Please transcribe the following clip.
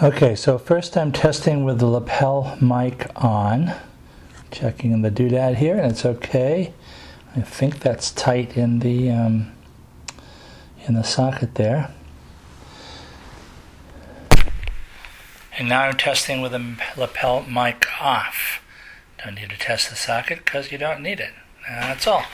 Okay, so first I'm testing with the lapel mic on. Checking the doodad here, and it's okay. I think that's tight in the um, in the socket there. And now I'm testing with the lapel mic off. Don't need to test the socket because you don't need it. That's all.